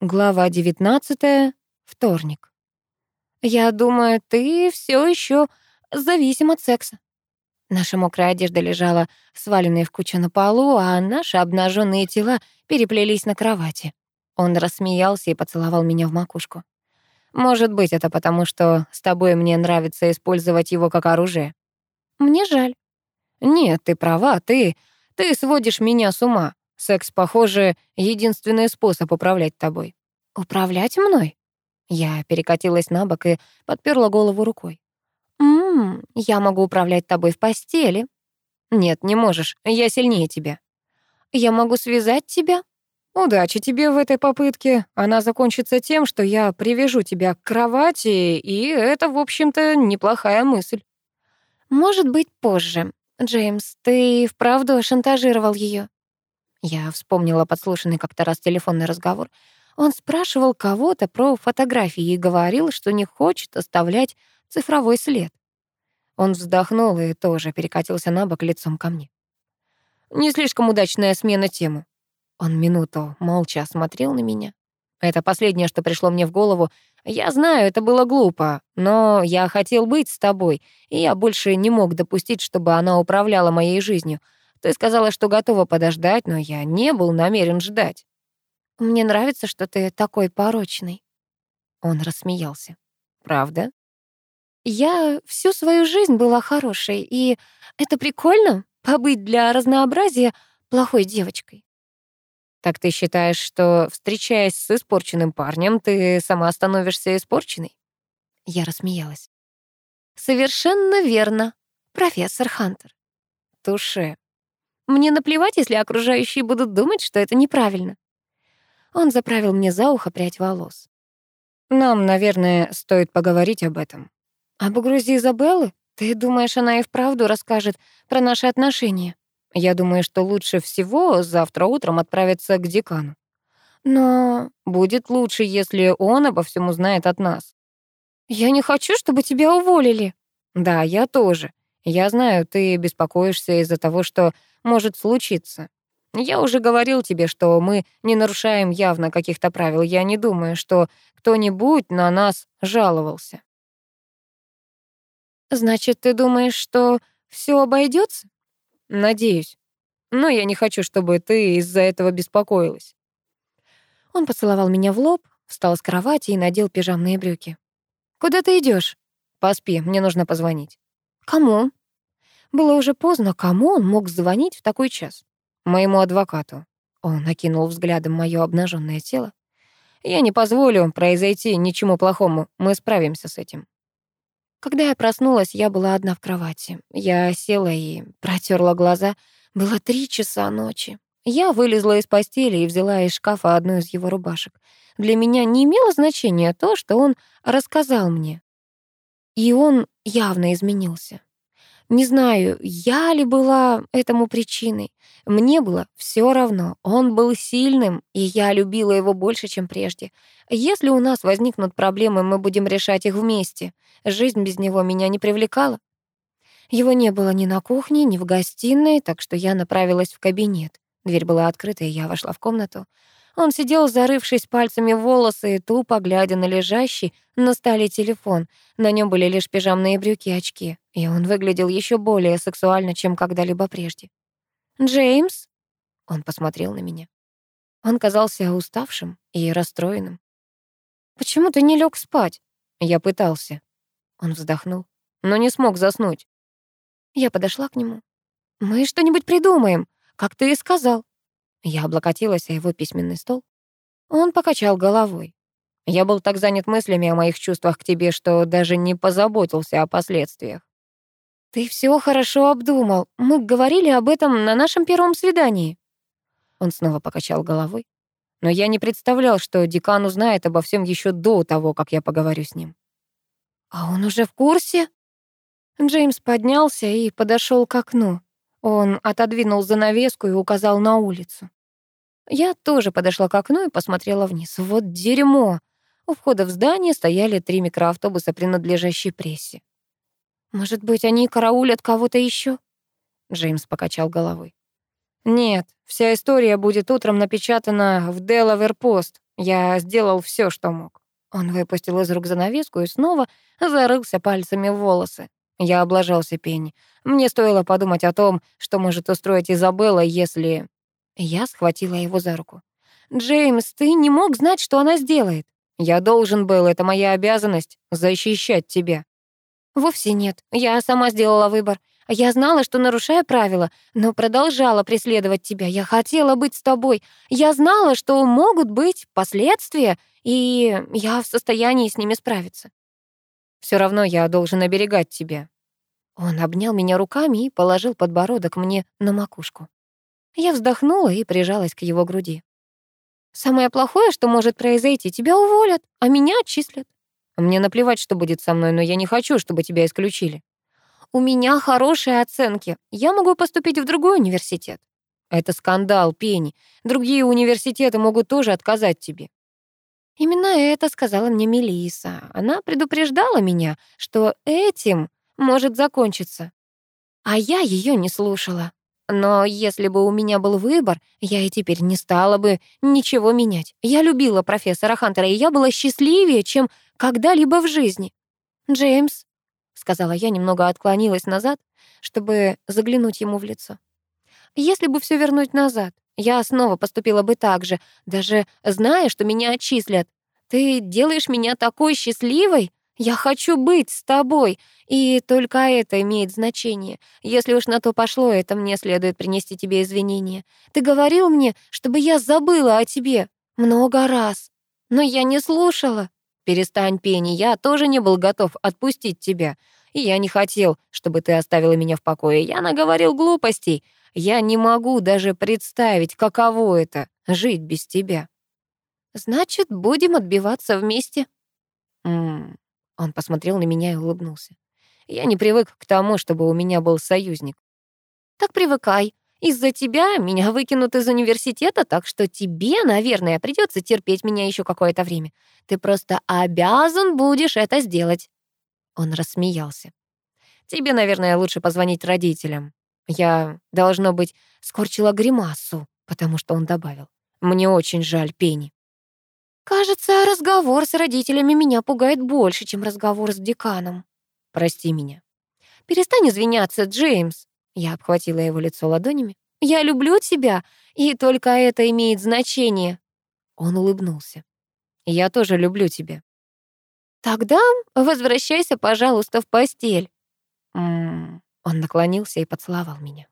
Глава 19. Вторник. Я думаю, ты все еще зависим от секса. Наша мокрая одежда лежала сваленной в кучу на полу, а наши обнаженные тела переплелись на кровати. Он рассмеялся и поцеловал меня в макушку. Может быть, это потому, что с тобой мне нравится использовать его как оружие. Мне жаль. Нет, ты права, ты... Ты сводишь меня с ума. Секс, похоже, единственный способ управлять тобой. Управлять мной? Я перекатилась на бок и подперла голову рукой. «Ммм, я могу управлять тобой в постели». «Нет, не можешь, я сильнее тебя». «Я могу связать тебя?» «Удачи тебе в этой попытке. Она закончится тем, что я привяжу тебя к кровати, и это, в общем-то, неплохая мысль». «Может быть, позже. Джеймс, ты вправду шантажировал ее? Я вспомнила подслушанный как-то раз телефонный разговор. Он спрашивал кого-то про фотографии и говорил, что не хочет оставлять цифровой след. Он вздохнул и тоже перекатился на бок лицом ко мне. Не слишком удачная смена темы. Он минуту молча смотрел на меня. Это последнее, что пришло мне в голову. Я знаю, это было глупо, но я хотел быть с тобой, и я больше не мог допустить, чтобы она управляла моей жизнью. Ты сказала, что готова подождать, но я не был намерен ждать. Мне нравится, что ты такой порочный. Он рассмеялся. Правда? Я всю свою жизнь была хорошей, и это прикольно побыть для разнообразия плохой девочкой. Так ты считаешь, что, встречаясь с испорченным парнем, ты сама становишься испорченной? Я рассмеялась. Совершенно верно, профессор Хантер. Туше. Мне наплевать, если окружающие будут думать, что это неправильно. Он заправил мне за ухо прядь волос. Нам, наверное, стоит поговорить об этом. Об угрозе Изабеллы? Ты думаешь, она и вправду расскажет про наши отношения? Я думаю, что лучше всего завтра утром отправиться к декану. Но будет лучше, если он обо всем узнает от нас. Я не хочу, чтобы тебя уволили. Да, я тоже. Я знаю, ты беспокоишься из-за того, что может случиться. Я уже говорил тебе, что мы не нарушаем явно каких-то правил. Я не думаю, что кто-нибудь на нас жаловался. Значит, ты думаешь, что все обойдется? Надеюсь. Но я не хочу, чтобы ты из-за этого беспокоилась. Он поцеловал меня в лоб, встал с кровати и надел пижамные брюки. Куда ты идешь? Поспи, мне нужно позвонить. Кому? Было уже поздно, кому он мог звонить в такой час? Моему адвокату. Он окинул взглядом моё обнаженное тело. Я не позволю произойти ничему плохому. Мы справимся с этим. Когда я проснулась, я была одна в кровати. Я села и протерла глаза. Было три часа ночи. Я вылезла из постели и взяла из шкафа одну из его рубашек. Для меня не имело значения то, что он рассказал мне. И он явно изменился. Не знаю, я ли была этому причиной. Мне было все равно. Он был сильным, и я любила его больше, чем прежде. Если у нас возникнут проблемы, мы будем решать их вместе. Жизнь без него меня не привлекала. Его не было ни на кухне, ни в гостиной, так что я направилась в кабинет. Дверь была открыта, и я вошла в комнату. Он сидел, зарывшись пальцами в волосы и тупо глядя на лежащий на столе телефон. На нем были лишь пижамные брюки и очки, и он выглядел еще более сексуально, чем когда-либо прежде. «Джеймс?» Он посмотрел на меня. Он казался уставшим и расстроенным. «Почему ты не лег спать?» Я пытался. Он вздохнул, но не смог заснуть. Я подошла к нему. «Мы что-нибудь придумаем, как ты и сказал». Я облокотилась о его письменный стол. Он покачал головой. Я был так занят мыслями о моих чувствах к тебе, что даже не позаботился о последствиях. Ты все хорошо обдумал. Мы говорили об этом на нашем первом свидании. Он снова покачал головой. Но я не представлял, что декан узнает обо всем еще до того, как я поговорю с ним. А он уже в курсе? Джеймс поднялся и подошел к окну. Он отодвинул занавеску и указал на улицу. Я тоже подошла к окну и посмотрела вниз. Вот дерьмо! У входа в здание стояли три микроавтобуса, принадлежащие прессе. «Может быть, они караулят кого-то еще? Джеймс покачал головой. «Нет, вся история будет утром напечатана в Делавер Пост. Я сделал все, что мог. Он выпустил из рук занавеску и снова зарылся пальцами в волосы. Я облажался Пенни. Мне стоило подумать о том, что может устроить Изабелла, если... Я схватила его за руку. «Джеймс, ты не мог знать, что она сделает. Я должен был, это моя обязанность, защищать тебя». «Вовсе нет. Я сама сделала выбор. Я знала, что нарушаю правила, но продолжала преследовать тебя. Я хотела быть с тобой. Я знала, что могут быть последствия, и я в состоянии с ними справиться. Все равно я должен оберегать тебя». Он обнял меня руками и положил подбородок мне на макушку. Я вздохнула и прижалась к его груди. «Самое плохое, что может произойти, тебя уволят, а меня отчислят. Мне наплевать, что будет со мной, но я не хочу, чтобы тебя исключили. У меня хорошие оценки. Я могу поступить в другой университет. Это скандал, Пенни. Другие университеты могут тоже отказать тебе. Именно это сказала мне Мелиса. Она предупреждала меня, что этим может закончиться. А я ее не слушала. Но если бы у меня был выбор, я и теперь не стала бы ничего менять. Я любила профессора Хантера, и я была счастливее, чем когда-либо в жизни. Джеймс, сказала я, немного отклонилась назад, чтобы заглянуть ему в лицо. Если бы все вернуть назад, я снова поступила бы так же, даже зная, что меня отчислят. Ты делаешь меня такой счастливой. Я хочу быть с тобой, и только это имеет значение. Если уж на то пошло, это мне следует принести тебе извинения. Ты говорил мне, чтобы я забыла о тебе много раз, но я не слушала. «Перестань, Пенни, я тоже не был готов отпустить тебя. И я не хотел, чтобы ты оставила меня в покое. Я наговорил глупостей. Я не могу даже представить, каково это — жить без тебя». «Значит, будем отбиваться вместе?» М -м. Он посмотрел на меня и улыбнулся. «Я не привык к тому, чтобы у меня был союзник». «Так привыкай. Из-за тебя меня выкинут из университета, так что тебе, наверное, придется терпеть меня еще какое-то время. Ты просто обязан будешь это сделать». Он рассмеялся. «Тебе, наверное, лучше позвонить родителям. Я, должно быть, скорчила гримасу, потому что он добавил. Мне очень жаль Пенни». «Кажется, разговор с родителями меня пугает больше, чем разговор с деканом. Прости меня». «Перестань извиняться, Джеймс. Я обхватила его лицо ладонями. «Я люблю тебя, и только это имеет значение». Он улыбнулся. «Я тоже люблю тебя». «Тогда возвращайся, пожалуйста, в постель». М -м -м. Он наклонился и поцеловал меня.